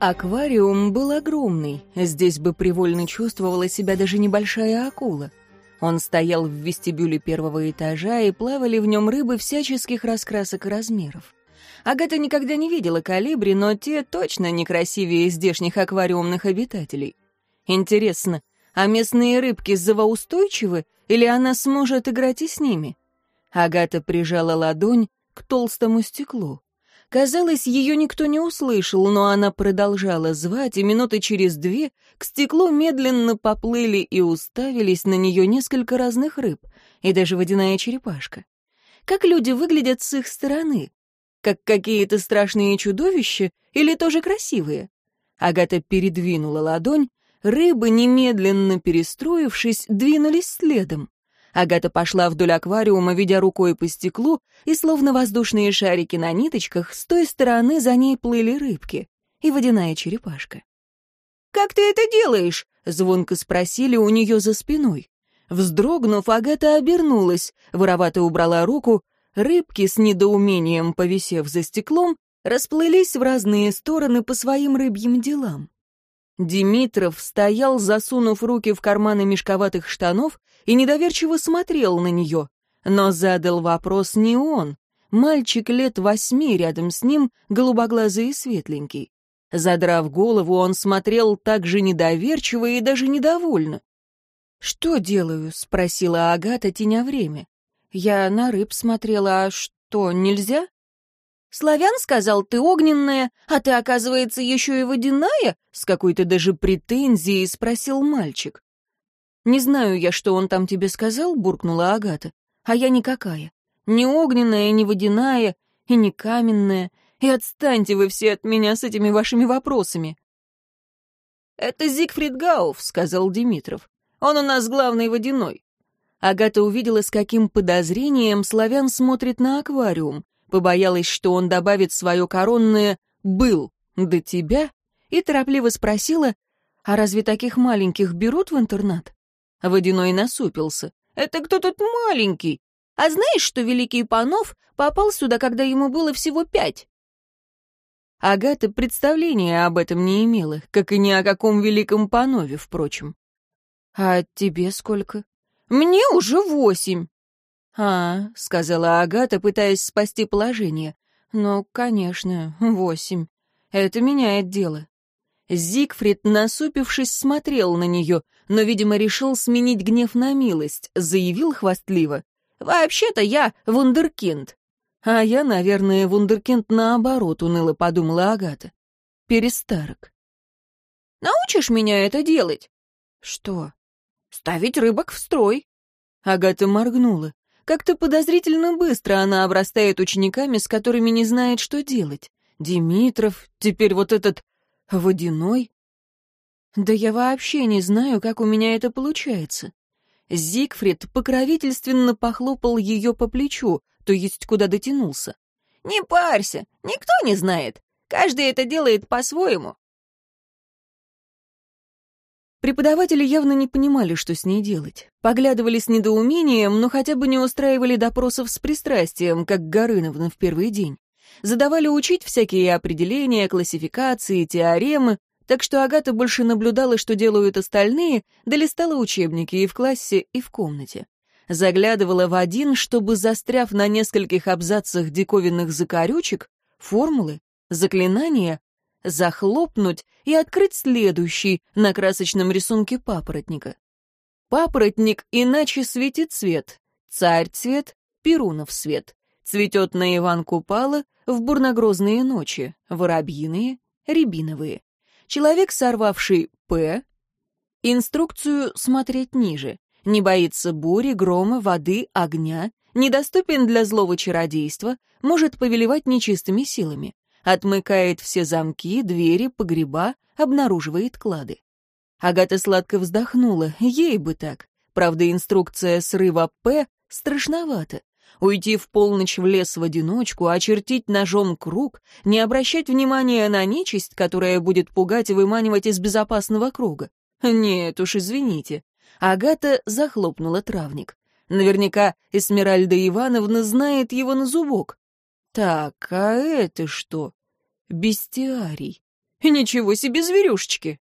Аквариум был огромный, здесь бы привольно чувствовала себя даже небольшая акула. Он стоял в вестибюле первого этажа, и плавали в нем рыбы всяческих раскрасок и размеров. Агата никогда не видела калибри, но те точно не красивее здешних аквариумных обитателей. Интересно, а местные рыбки завоустойчивы, или она сможет играть и с ними? Агата прижала ладонь к толстому стеклу. Казалось, ее никто не услышал, но она продолжала звать, и минуты через две к стеклу медленно поплыли и уставились на нее несколько разных рыб, и даже водяная черепашка. Как люди выглядят с их стороны? Как какие-то страшные чудовища или тоже красивые? Агата передвинула ладонь, рыбы, немедленно перестроившись, двинулись следом. Агата пошла вдоль аквариума, ведя рукой по стеклу, и словно воздушные шарики на ниточках, с той стороны за ней плыли рыбки и водяная черепашка. «Как ты это делаешь?» — звонко спросили у нее за спиной. Вздрогнув, Агата обернулась, воровато убрала руку, рыбки с недоумением, повисев за стеклом, расплылись в разные стороны по своим рыбьим делам. Димитров стоял, засунув руки в карманы мешковатых штанов и недоверчиво смотрел на нее. Но задал вопрос не он. Мальчик лет восьми рядом с ним, голубоглазый и светленький. Задрав голову, он смотрел так же недоверчиво и даже недовольно. «Что делаю?» — спросила Агата, теня время. «Я на рыб смотрела, а что, нельзя?» «Славян сказал, ты огненная, а ты, оказывается, еще и водяная?» С какой-то даже претензией спросил мальчик. «Не знаю я, что он там тебе сказал», — буркнула Агата. «А я никакая. Ни огненная, ни водяная, и не каменная. И отстаньте вы все от меня с этими вашими вопросами». «Это Зигфрид Гауф», — сказал Димитров. «Он у нас главный водяной». Агата увидела, с каким подозрением славян смотрит на аквариум побоялась, что он добавит свое коронное «был» до тебя, и торопливо спросила, «А разве таких маленьких берут в интернат?» Водяной насупился. «Это кто тут маленький? А знаешь, что великий Панов попал сюда, когда ему было всего пять?» Агата представления об этом не имела, как и ни о каком великом Панове, впрочем. «А тебе сколько?» «Мне уже восемь». «А», — сказала Агата, пытаясь спасти положение. «Ну, конечно, восемь. Это меняет дело». Зигфрид, насупившись, смотрел на нее, но, видимо, решил сменить гнев на милость, заявил хвастливо. «Вообще-то я вундеркинд». «А я, наверное, вундеркинд наоборот», — уныло подумала Агата. «Перестарок». «Научишь меня это делать?» «Что?» «Ставить рыбок в строй». Агата моргнула. Как-то подозрительно быстро она обрастает учениками, с которыми не знает, что делать. Димитров, теперь вот этот водяной. Да я вообще не знаю, как у меня это получается. Зигфрид покровительственно похлопал ее по плечу, то есть куда дотянулся. «Не парься, никто не знает. Каждый это делает по-своему. Преподаватели явно не понимали, что с ней делать. Поглядывали с недоумением, но хотя бы не устраивали допросов с пристрастием, как Горыновна в первый день. Задавали учить всякие определения, классификации, теоремы, так что Агата больше наблюдала, что делают остальные, да листала учебники и в классе, и в комнате. Заглядывала в один, чтобы, застряв на нескольких абзацах диковинных закорючек, формулы, заклинания, захлопнуть и открыть следующий на красочном рисунке папоротника. Папоротник иначе светит цвет. Царь цвет, Перунов свет. Цветет на Иван Купала в бурногрозные ночи, воробьиные, рябиновые. Человек, сорвавший «П», инструкцию смотреть ниже. Не боится бури, грома, воды, огня, недоступен для злого чародейства, может повелевать нечистыми силами отмыкает все замки, двери, погреба, обнаруживает клады. Агата сладко вздохнула, ей бы так. Правда, инструкция срыва «П» страшновато. Уйти в полночь в лес в одиночку, очертить ножом круг, не обращать внимания на нечисть, которая будет пугать и выманивать из безопасного круга. Нет уж, извините. Агата захлопнула травник. Наверняка Эсмеральда Ивановна знает его на зубок. Так, а это что? Бестиарий. Ничего себе зверюшечки!»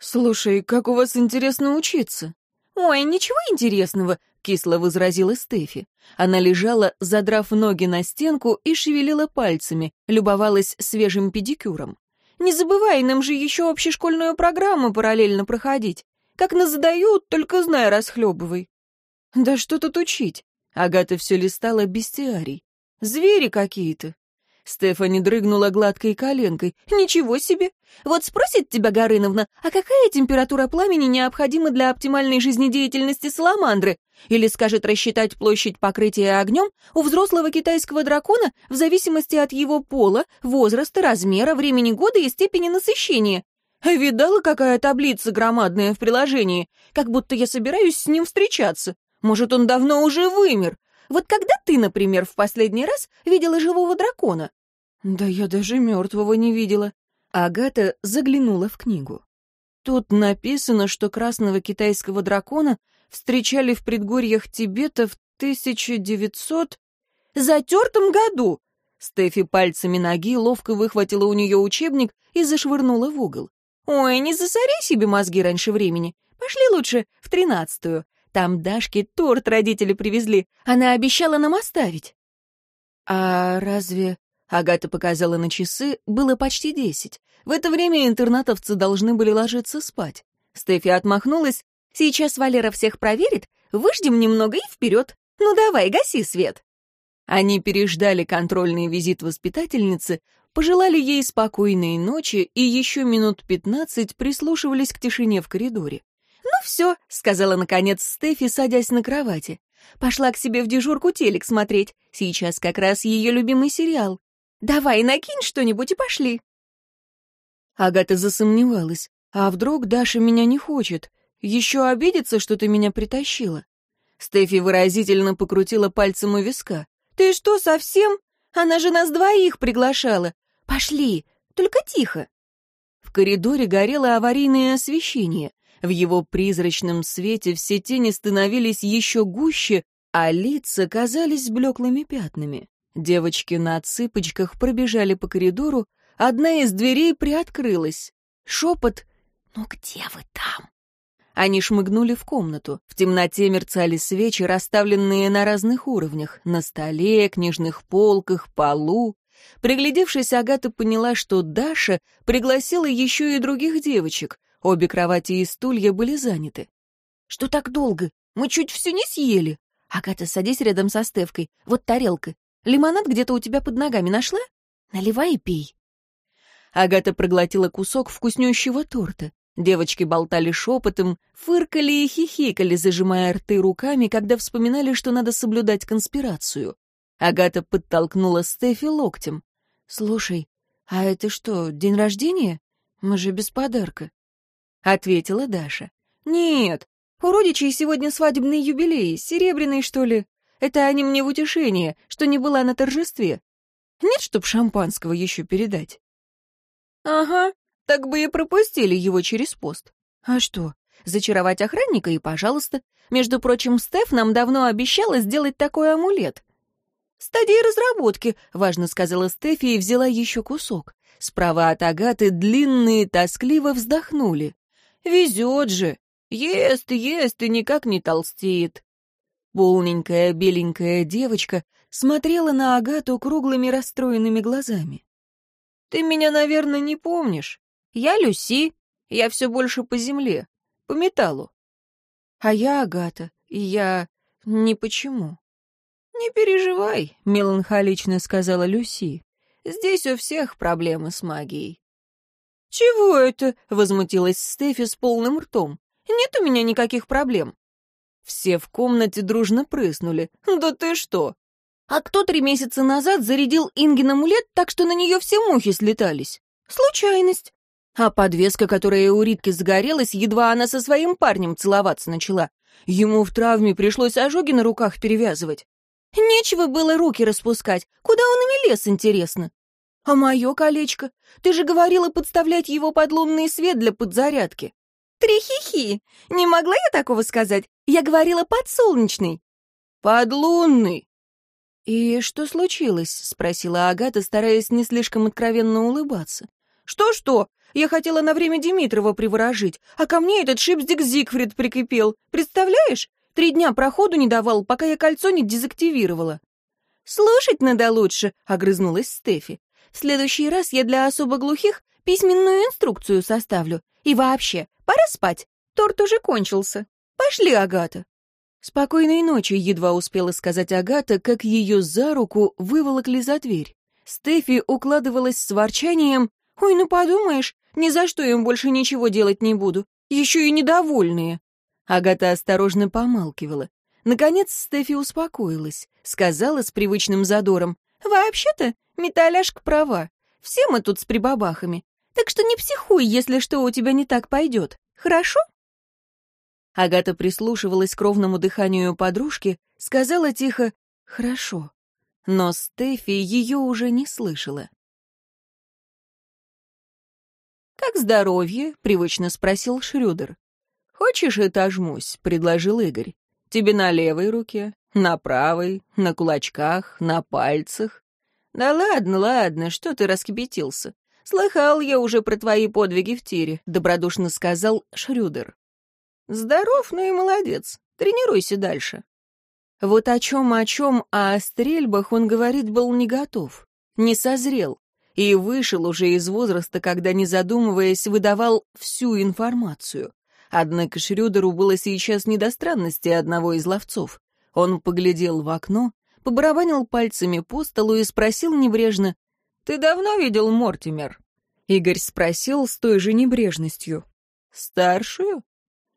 «Слушай, как у вас интересно учиться?» «Ой, ничего интересного», — кисло возразила Стефи. Она лежала, задрав ноги на стенку и шевелила пальцами, любовалась свежим педикюром. «Не забывай, нам же еще общешкольную программу параллельно проходить. Как нас задают, только знай, расхлебывай». «Да что тут учить?» Агата все листала бестиарий. «Звери какие-то. Стефани дрыгнула гладкой коленкой. «Ничего себе! Вот спросит тебя Горыновна, а какая температура пламени необходима для оптимальной жизнедеятельности саламандры? Или скажет рассчитать площадь покрытия огнем у взрослого китайского дракона в зависимости от его пола, возраста, размера, времени года и степени насыщения? Видала, какая таблица громадная в приложении? Как будто я собираюсь с ним встречаться. Может, он давно уже вымер, вот когда ты, например, в последний раз видела живого дракона?» «Да я даже мертвого не видела». Агата заглянула в книгу. Тут написано, что красного китайского дракона встречали в предгорьях Тибета в 1900... «Затертом году!» Стефи пальцами ноги ловко выхватила у нее учебник и зашвырнула в угол. «Ой, не засоряй себе мозги раньше времени. Пошли лучше в тринадцатую. Там Дашке торт родители привезли. Она обещала нам оставить». «А разве...» — Агата показала на часы, было почти десять. В это время интернатовцы должны были ложиться спать. Стефи отмахнулась. «Сейчас Валера всех проверит, выждем немного и вперед. Ну давай, гаси свет». Они переждали контрольный визит воспитательницы, пожелали ей спокойной ночи и еще минут пятнадцать прислушивались к тишине в коридоре. «Ну все», — сказала наконец Стефи, садясь на кровати. «Пошла к себе в дежурку телек смотреть. Сейчас как раз ее любимый сериал. Давай, накинь что-нибудь и пошли». Агата засомневалась. «А вдруг Даша меня не хочет? Еще обидится, что ты меня притащила?» Стефи выразительно покрутила пальцем у виска. «Ты что, совсем? Она же нас двоих приглашала. Пошли, только тихо». В коридоре горело аварийное освещение. В его призрачном свете все тени становились еще гуще, а лица казались блеклыми пятнами. Девочки на цыпочках пробежали по коридору, одна из дверей приоткрылась. Шепот «Ну где вы там?» Они шмыгнули в комнату. В темноте мерцали свечи, расставленные на разных уровнях — на столе, книжных полках, полу. Приглядевшись, Агата поняла, что Даша пригласила еще и других девочек. Обе кровати и стулья были заняты. «Что так долго? Мы чуть все не съели!» «Агата, садись рядом со Стевкой. Вот тарелка. Лимонад где-то у тебя под ногами нашла? Наливай и пей». Агата проглотила кусок вкуснющего торта. Девочки болтали шепотом, фыркали и хихикали, зажимая рты руками, когда вспоминали, что надо соблюдать конспирацию. Агата подтолкнула Стефи локтем. «Слушай, а это что, день рождения? Мы же без подарка» ответила Даша. «Нет, у родичей сегодня свадебный юбилей, серебряный, что ли. Это они мне в утешение, что не была на торжестве. Нет, чтоб шампанского еще передать». «Ага, так бы и пропустили его через пост. А что, зачаровать охранника и пожалуйста. Между прочим, Стеф нам давно обещала сделать такой амулет». «Стадии разработки», — важно сказала Стефи и взяла еще кусок. Справа от Агаты длинные тоскливо вздохнули. Везет же. Ест, ест и никак не толстеет. Полненькая беленькая девочка смотрела на Агату круглыми расстроенными глазами. «Ты меня, наверное, не помнишь. Я Люси, я все больше по земле, по металлу. А я Агата, и я... ни почему». «Не переживай», — меланхолично сказала Люси. «Здесь у всех проблемы с магией. «Чего это?» — возмутилась Стефи с полным ртом. «Нет у меня никаких проблем». Все в комнате дружно прыснули. «Да ты что?» «А кто три месяца назад зарядил Ингин амулет так, что на нее все мухи слетались?» «Случайность». А подвеска, которая у Ритки загорелась, едва она со своим парнем целоваться начала. Ему в травме пришлось ожоги на руках перевязывать. Нечего было руки распускать. Куда он ими лез, интересно? «А мое колечко? Ты же говорила подставлять его под лунный свет для подзарядки». «Трихихи! Не могла я такого сказать? Я говорила подсолнечный». «Подлунный!» «И что случилось?» — спросила Агата, стараясь не слишком откровенно улыбаться. «Что-что? Я хотела на время Димитрова приворожить, а ко мне этот шипздик Зигфрид прикипел. Представляешь? Три дня проходу не давал, пока я кольцо не дезактивировала». «Слушать надо лучше», — огрызнулась Стефи. «В следующий раз я для особо глухих письменную инструкцию составлю. И вообще, пора спать. Торт уже кончился. Пошли, Агата». «Спокойной ночи», — едва успела сказать Агата, как ее за руку выволокли за дверь. Стефи укладывалась с ворчанием. «Ой, ну подумаешь, ни за что им больше ничего делать не буду. Еще и недовольные». Агата осторожно помалкивала. Наконец Стефи успокоилась, сказала с привычным задором. «Вообще-то, металляшка права. Все мы тут с прибабахами. Так что не психуй, если что у тебя не так пойдет. Хорошо?» Агата прислушивалась к ровному дыханию подружки, сказала тихо «хорошо». Но Стефи ее уже не слышала. «Как здоровье?» — привычно спросил Шрюдер. «Хочешь, этажмусь?» — предложил Игорь. «Тебе на левой руке, на правой, на кулачках, на пальцах». «Да ладно, ладно, что ты раскипятился? Слыхал я уже про твои подвиги в тире», — добродушно сказал Шрюдер. Здоров, ну и молодец. Тренируйся дальше. Вот о чем, о чем, а о стрельбах он говорит был не готов, не созрел и вышел уже из возраста, когда, не задумываясь, выдавал всю информацию. Однако Шрюдеру было сейчас не до странности одного из ловцов. Он поглядел в окно, побарабанил пальцами по столу и спросил небрежно, «Ты давно видел Мортимер?» Игорь спросил с той же небрежностью. «Старшую?»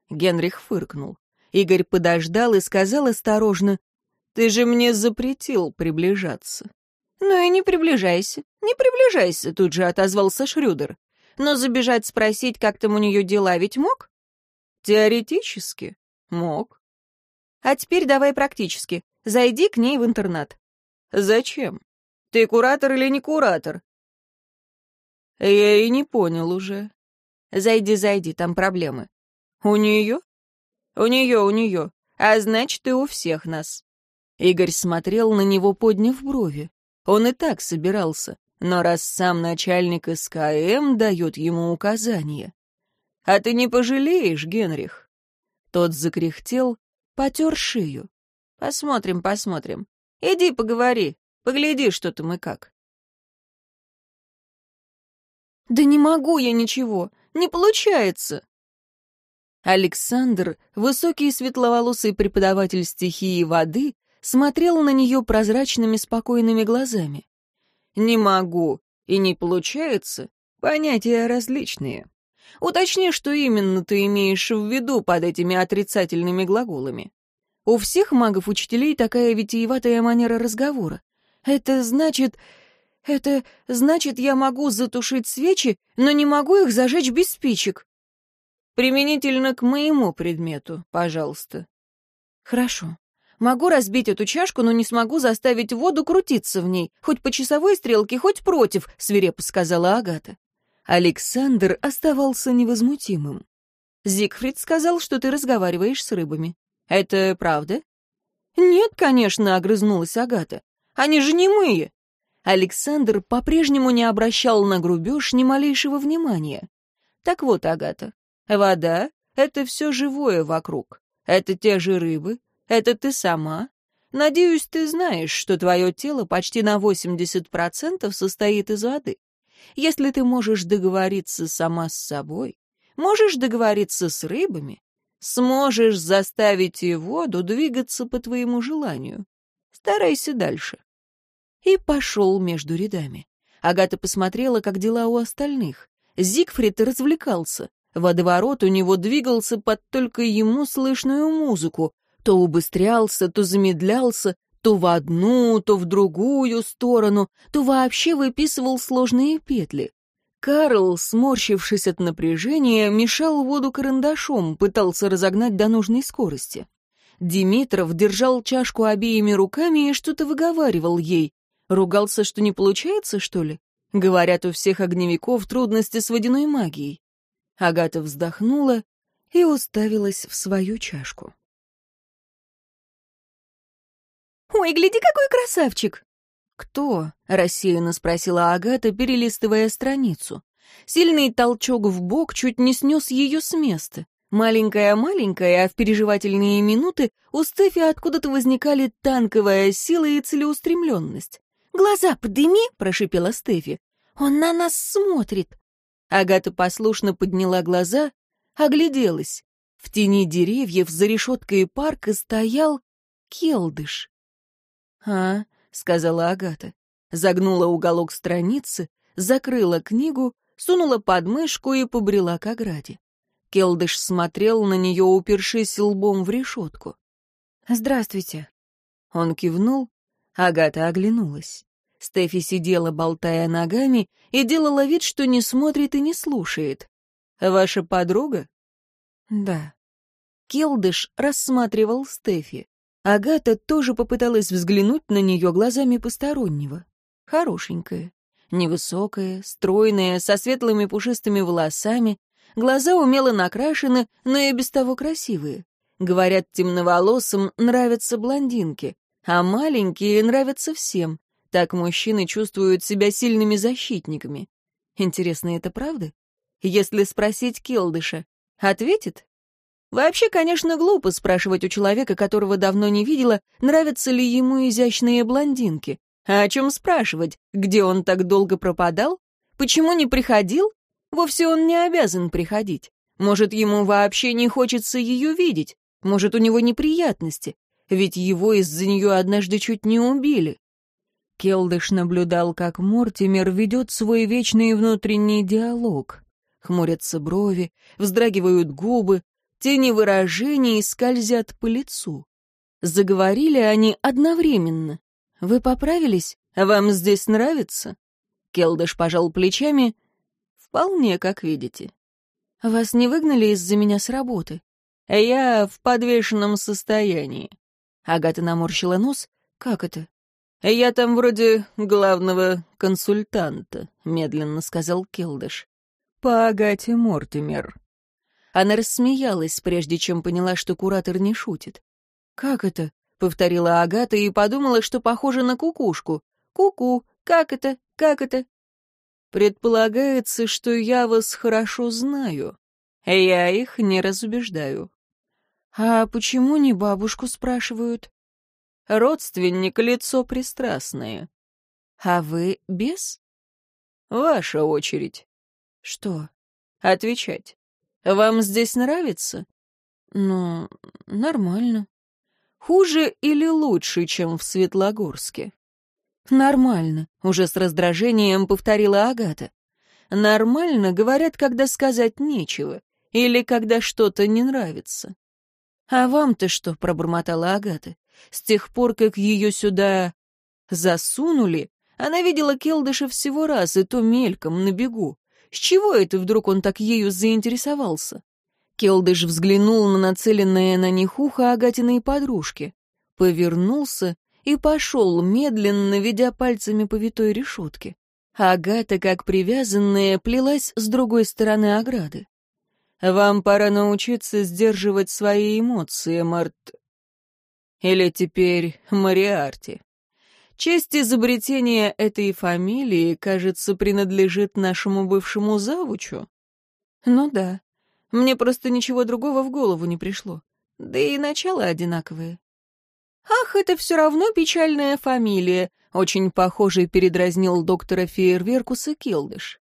Генрих фыркнул. Игорь подождал и сказал осторожно, «Ты же мне запретил приближаться». «Ну и не приближайся, не приближайся», — тут же отозвался Шрюдер. «Но забежать спросить, как там у нее дела, ведь мог?» «Теоретически мог». «А теперь давай практически. Зайди к ней в интернат». «Зачем? Ты куратор или не куратор?» «Я и не понял уже». «Зайди, зайди, там проблемы». «У нее?» «У нее, у нее. А значит, и у всех нас». Игорь смотрел на него, подняв брови. Он и так собирался, но раз сам начальник СКМ дает ему указания. «А ты не пожалеешь, Генрих?» Тот закряхтел, потер шею. «Посмотрим, посмотрим. Иди поговори, погляди, что там и как». «Да не могу я ничего, не получается!» Александр, высокий светловолосый преподаватель стихии воды, смотрел на нее прозрачными спокойными глазами. «Не могу» и «не получается» — понятия различные. Уточни, что именно ты имеешь в виду под этими отрицательными глаголами. У всех магов-учителей такая витиеватая манера разговора. Это значит... Это значит, я могу затушить свечи, но не могу их зажечь без спичек. Применительно к моему предмету, пожалуйста. Хорошо. Могу разбить эту чашку, но не смогу заставить воду крутиться в ней, хоть по часовой стрелке, хоть против, свирепо сказала Агата. Александр оставался невозмутимым. Зигфрид сказал, что ты разговариваешь с рыбами. Это правда? Нет, конечно, огрызнулась Агата. Они же немые. Александр по-прежнему не обращал на грубеж ни малейшего внимания. Так вот, Агата, Вода — это все живое вокруг. Это те же рыбы, это ты сама. Надеюсь, ты знаешь, что твое тело почти на 80% состоит из воды. Если ты можешь договориться сама с собой, можешь договориться с рыбами, сможешь заставить и воду двигаться по твоему желанию. Старайся дальше. И пошел между рядами. Агата посмотрела, как дела у остальных. Зигфрид развлекался. Водоворот у него двигался под только ему слышную музыку, то убыстрялся, то замедлялся, то в одну, то в другую сторону, то вообще выписывал сложные петли. Карл, сморщившись от напряжения, мешал воду карандашом, пытался разогнать до нужной скорости. Димитров держал чашку обеими руками и что-то выговаривал ей. Ругался, что не получается, что ли? Говорят, у всех огневиков трудности с водяной магией. Агата вздохнула и уставилась в свою чашку. «Ой, гляди, какой красавчик!» «Кто?» — рассеянно спросила Агата, перелистывая страницу. Сильный толчок в бок чуть не снес ее с места. Маленькая-маленькая, а в переживательные минуты у Стефи откуда-то возникали танковая сила и целеустремленность. «Глаза подыми!» — прошипела Стефи. «Он на нас смотрит!» Агата послушно подняла глаза, огляделась. В тени деревьев за решеткой парка стоял келдыш. «А», — сказала Агата, загнула уголок страницы, закрыла книгу, сунула под мышку и побрела к ограде. Келдыш смотрел на нее, упершись лбом в решетку. «Здравствуйте». Он кивнул, Агата оглянулась. Стефи сидела, болтая ногами, и делала вид, что не смотрит и не слушает. «Ваша подруга?» «Да». Келдыш рассматривал Стефи. Агата тоже попыталась взглянуть на нее глазами постороннего. Хорошенькая, невысокая, стройная, со светлыми пушистыми волосами, глаза умело накрашены, но и без того красивые. Говорят, темноволосым нравятся блондинки, а маленькие нравятся всем. Так мужчины чувствуют себя сильными защитниками. Интересно, это правда? Если спросить Келдыша, ответит? Вообще, конечно, глупо спрашивать у человека, которого давно не видела, нравятся ли ему изящные блондинки. А о чем спрашивать? Где он так долго пропадал? Почему не приходил? Вовсе он не обязан приходить. Может, ему вообще не хочется ее видеть. Может, у него неприятности. Ведь его из-за нее однажды чуть не убили. Келдыш наблюдал, как Мортимер ведет свой вечный внутренний диалог. Хмурятся брови, вздрагивают губы, тени выражений скользят по лицу. Заговорили они одновременно. «Вы поправились? Вам здесь нравится?» Келдыш пожал плечами. «Вполне, как видите». «Вас не выгнали из-за меня с работы?» «Я в подвешенном состоянии». Агата наморщила нос. «Как это?» «Я там вроде главного консультанта», — медленно сказал Келдыш. «По Агате Мортимер». Она рассмеялась, прежде чем поняла, что куратор не шутит. «Как это?» — повторила Агата и подумала, что похоже на кукушку. «Ку-ку, как это? Как это?» «Предполагается, что я вас хорошо знаю. Я их не разубеждаю». «А почему не бабушку спрашивают?» Родственник — лицо пристрастное. А вы без? Ваша очередь. Что? Отвечать. Вам здесь нравится? Ну, нормально. Хуже или лучше, чем в Светлогорске? Нормально, уже с раздражением повторила Агата. Нормально говорят, когда сказать нечего, или когда что-то не нравится. А вам-то что, пробормотала Агата? С тех пор, как ее сюда засунули, она видела Келдыша всего раз, и то мельком, на бегу. С чего это вдруг он так ею заинтересовался? Келдыш взглянул на нацеленное на них ухо Агатиной подружки, повернулся и пошел, медленно ведя пальцами по витой решетке. Агата, как привязанная, плелась с другой стороны ограды. «Вам пора научиться сдерживать свои эмоции, Март... Или теперь Мариарти. Честь изобретения этой фамилии, кажется, принадлежит нашему бывшему завучу. Ну да, мне просто ничего другого в голову не пришло. Да и начало одинаковое. Ах, это все равно печальная фамилия, очень похожий передразнил доктора Фейерверкуса Килдыш.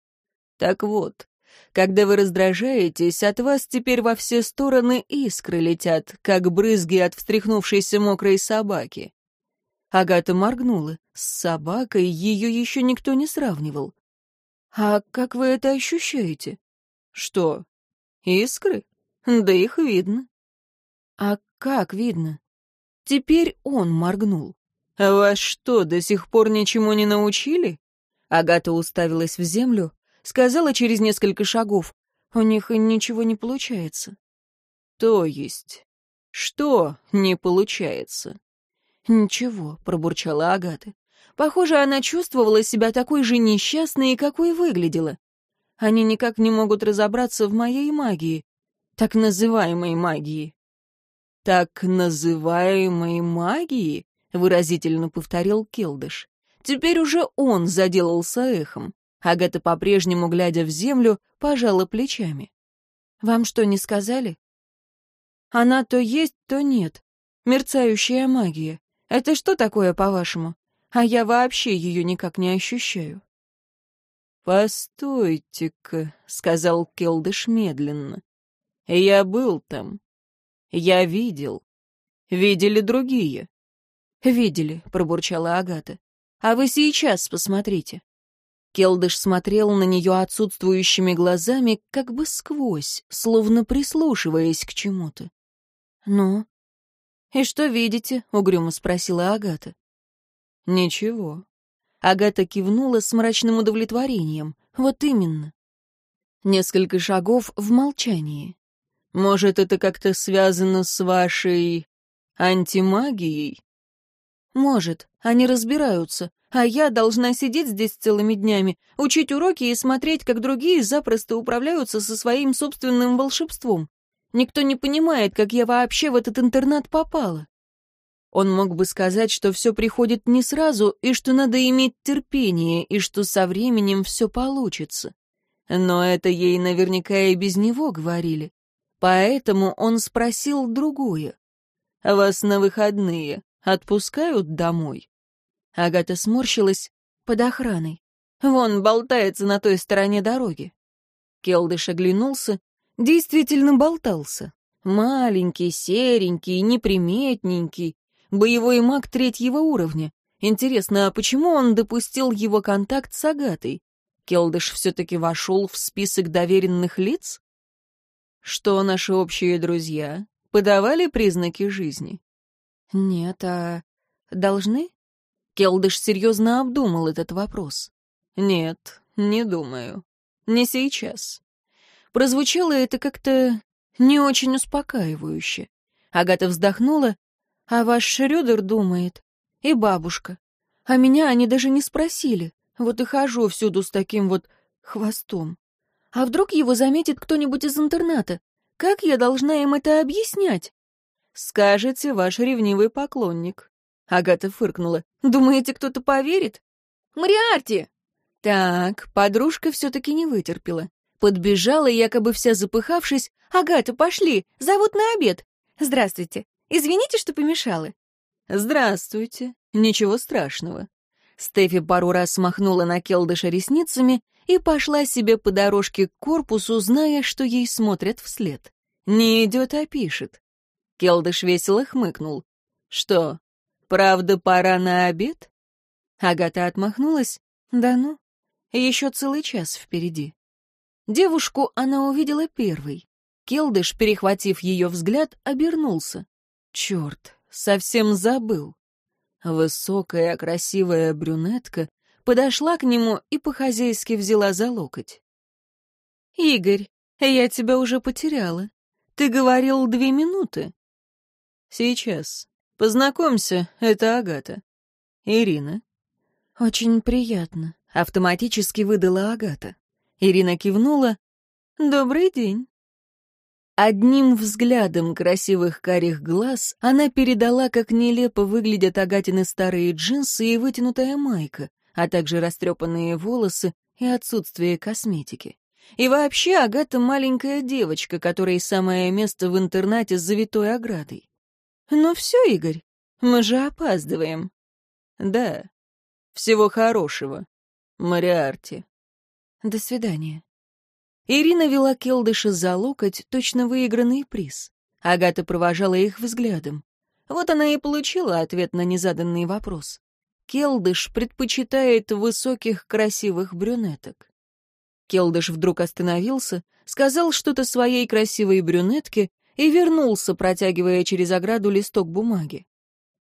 Так вот, когда вы раздражаетесь, от вас теперь во все стороны искры летят, как брызги от встряхнувшейся мокрой собаки. Агата моргнула. С собакой ее еще никто не сравнивал. «А как вы это ощущаете?» «Что? Искры? Да их видно». «А как видно?» Теперь он моргнул. «Вас что, до сих пор ничему не научили?» Агата уставилась в землю, Сказала через несколько шагов. У них ничего не получается. То есть? Что не получается? Ничего, пробурчала Агата. Похоже, она чувствовала себя такой же несчастной, какой выглядела. Они никак не могут разобраться в моей магии, так называемой магии. Так называемой магии, выразительно повторил Келдыш. Теперь уже он заделался эхом. Агата, по-прежнему глядя в землю, пожала плечами. «Вам что, не сказали?» «Она то есть, то нет. Мерцающая магия. Это что такое, по-вашему? А я вообще ее никак не ощущаю». «Постойте-ка», — сказал Келдыш медленно. «Я был там. Я видел. Видели другие». «Видели», — пробурчала Агата. «А вы сейчас посмотрите». Келдыш смотрел на нее отсутствующими глазами, как бы сквозь, словно прислушиваясь к чему-то. «Ну?» «И что видите?» — угрюмо спросила Агата. «Ничего». Агата кивнула с мрачным удовлетворением. «Вот именно». Несколько шагов в молчании. «Может, это как-то связано с вашей антимагией?» «Может, они разбираются, а я должна сидеть здесь целыми днями, учить уроки и смотреть, как другие запросто управляются со своим собственным волшебством. Никто не понимает, как я вообще в этот интернат попала». Он мог бы сказать, что все приходит не сразу, и что надо иметь терпение, и что со временем все получится. Но это ей наверняка и без него говорили. Поэтому он спросил другое. «Вас на выходные Отпускают домой?» Агата сморщилась под охраной. «Вон, болтается на той стороне дороги». Келдыш оглянулся, действительно болтался. Маленький, серенький, неприметненький, боевой маг третьего уровня. Интересно, а почему он допустил его контакт с Агатой? Келдыш все-таки вошел в список доверенных лиц? Что наши общие друзья подавали признаки жизни? «Нет, а должны?» Келдыш серьезно обдумал этот вопрос. «Нет, не думаю. Не сейчас». Прозвучало это как-то не очень успокаивающе. Агата вздохнула, а ваш Шрёдер думает. И бабушка. А меня они даже не спросили. Вот и хожу всюду с таким вот хвостом. А вдруг его заметит кто-нибудь из интерната? Как я должна им это объяснять? «Скажете, ваш ревнивый поклонник». Агата фыркнула. «Думаете, кто-то поверит?» «Мариарти!» Так, подружка все-таки не вытерпела. Подбежала, якобы вся запыхавшись. «Агата, пошли! Зовут на обед!» «Здравствуйте! Извините, что помешала!» «Здравствуйте! Ничего страшного!» Стефи пару раз смахнула на Келдыша ресницами и пошла себе по дорожке к корпусу, зная, что ей смотрят вслед. Не идет, а пишет. Келдыш весело хмыкнул. «Что, правда пора на обед?» Агата отмахнулась. «Да ну, еще целый час впереди». Девушку она увидела первой. Келдыш, перехватив ее взгляд, обернулся. Черт, совсем забыл. Высокая, красивая брюнетка подошла к нему и по-хозяйски взяла за локоть. «Игорь, я тебя уже потеряла. Ты говорил две минуты. «Сейчас. Познакомься, это Агата. Ирина». «Очень приятно», — автоматически выдала Агата. Ирина кивнула. «Добрый день». Одним взглядом красивых карих глаз она передала, как нелепо выглядят Агатины старые джинсы и вытянутая майка, а также растрепанные волосы и отсутствие косметики. И вообще Агата маленькая девочка, которой самое место в интернате с завитой оградой. «Ну все, Игорь, мы же опаздываем». «Да. Всего хорошего. Мариарти». «До свидания». Ирина вела Келдыша за локоть, точно выигранный приз. Агата провожала их взглядом. Вот она и получила ответ на незаданный вопрос. Келдыш предпочитает высоких красивых брюнеток. Келдыш вдруг остановился, сказал что-то своей красивой брюнетке, и вернулся, протягивая через ограду листок бумаги.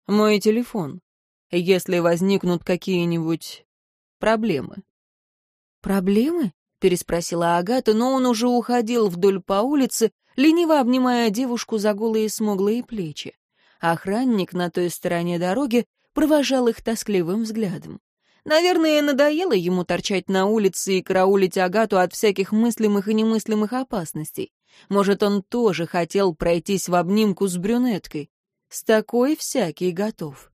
«Мой телефон. Если возникнут какие-нибудь проблемы». «Проблемы?» — переспросила Агата, но он уже уходил вдоль по улице, лениво обнимая девушку за голые смуглые плечи. Охранник на той стороне дороги провожал их тоскливым взглядом. Наверное, надоело ему торчать на улице и караулить Агату от всяких мыслимых и немыслимых опасностей. Может, он тоже хотел пройтись в обнимку с брюнеткой. С такой всякий готов.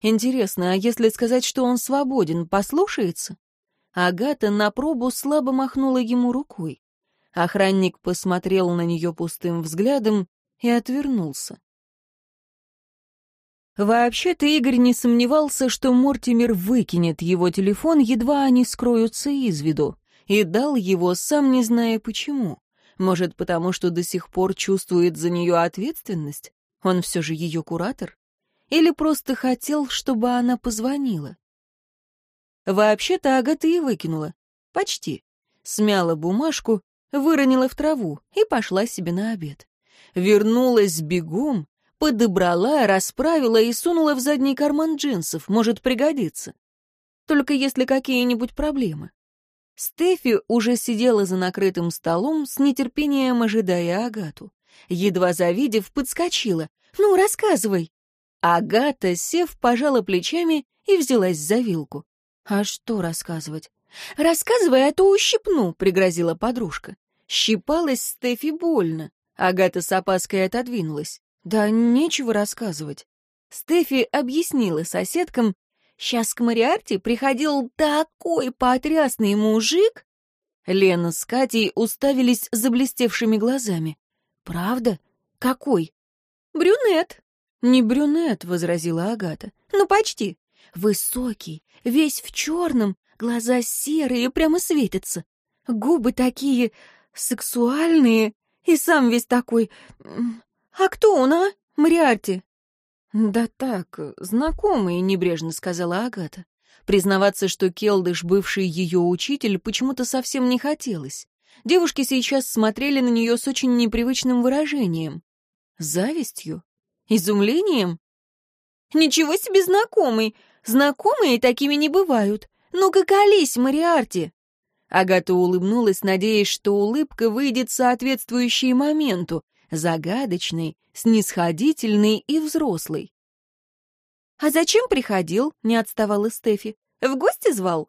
Интересно, а если сказать, что он свободен, послушается? Агата на пробу слабо махнула ему рукой. Охранник посмотрел на нее пустым взглядом и отвернулся. Вообще-то Игорь не сомневался, что Мортимер выкинет его телефон, едва они скроются из виду, и дал его, сам не зная почему. Может, потому что до сих пор чувствует за нее ответственность? Он все же ее куратор? Или просто хотел, чтобы она позвонила? Вообще-то Агата и выкинула. Почти. Смяла бумажку, выронила в траву и пошла себе на обед. Вернулась бегом, подобрала, расправила и сунула в задний карман джинсов, может пригодиться. Только если какие-нибудь проблемы. Стефи уже сидела за накрытым столом, с нетерпением ожидая Агату. Едва завидев, подскочила. «Ну, рассказывай!» Агата, сев, пожала плечами и взялась за вилку. «А что рассказывать?» «Рассказывай, а то ущипну», — пригрозила подружка. Щипалась Стефи больно. Агата с опаской отодвинулась. «Да нечего рассказывать». Стефи объяснила соседкам, «Сейчас к Мариарте приходил такой потрясный мужик!» Лена с Катей уставились заблестевшими глазами. «Правда? Какой?» «Брюнет». «Не брюнет», — возразила Агата. «Ну, почти. Высокий, весь в черном, глаза серые, прямо светятся. Губы такие сексуальные, и сам весь такой... А кто он, а, Мариарти?» «Да так, знакомый», — небрежно сказала Агата. Признаваться, что Келдыш, бывший ее учитель, почему-то совсем не хотелось. Девушки сейчас смотрели на нее с очень непривычным выражением. Завистью? Изумлением? «Ничего себе знакомый! Знакомые такими не бывают! Ну-ка колись, Мариарти!» Агата улыбнулась, надеясь, что улыбка выйдет соответствующей моменту, загадочной, снисходительный и взрослый. «А зачем приходил?» — не отставала Стефи. «В гости звал?»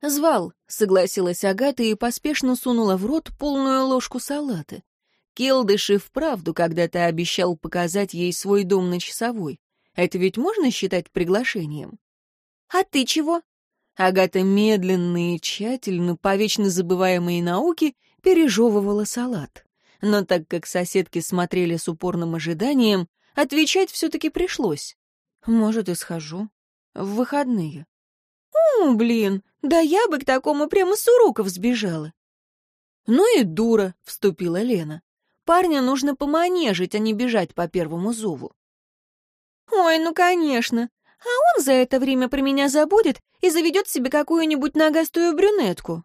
«Звал», — согласилась Агата и поспешно сунула в рот полную ложку салата. Келдыш вправду когда-то обещал показать ей свой дом на часовой. Это ведь можно считать приглашением? «А ты чего?» Агата медленно и тщательно, по вечно забываемой науке, пережевывала салат но так как соседки смотрели с упорным ожиданием, отвечать все-таки пришлось. «Может, и схожу. В выходные». «У, блин, да я бы к такому прямо с уроков сбежала». «Ну и дура», — вступила Лена. «Парня нужно поманежить, а не бежать по первому зову». «Ой, ну конечно. А он за это время про меня забудет и заведет себе какую-нибудь нагастую брюнетку».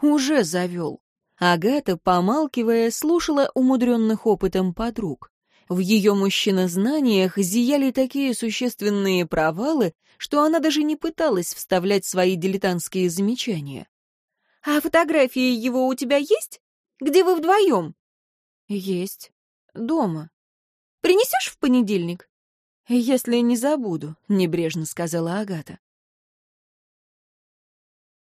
«Уже завел. Агата, помалкивая, слушала умудренных опытом подруг. В ее мужчинознаниях зияли такие существенные провалы, что она даже не пыталась вставлять свои дилетантские замечания. «А фотографии его у тебя есть? Где вы вдвоем?» «Есть. Дома. Принесешь в понедельник?» «Если не забуду», — небрежно сказала Агата.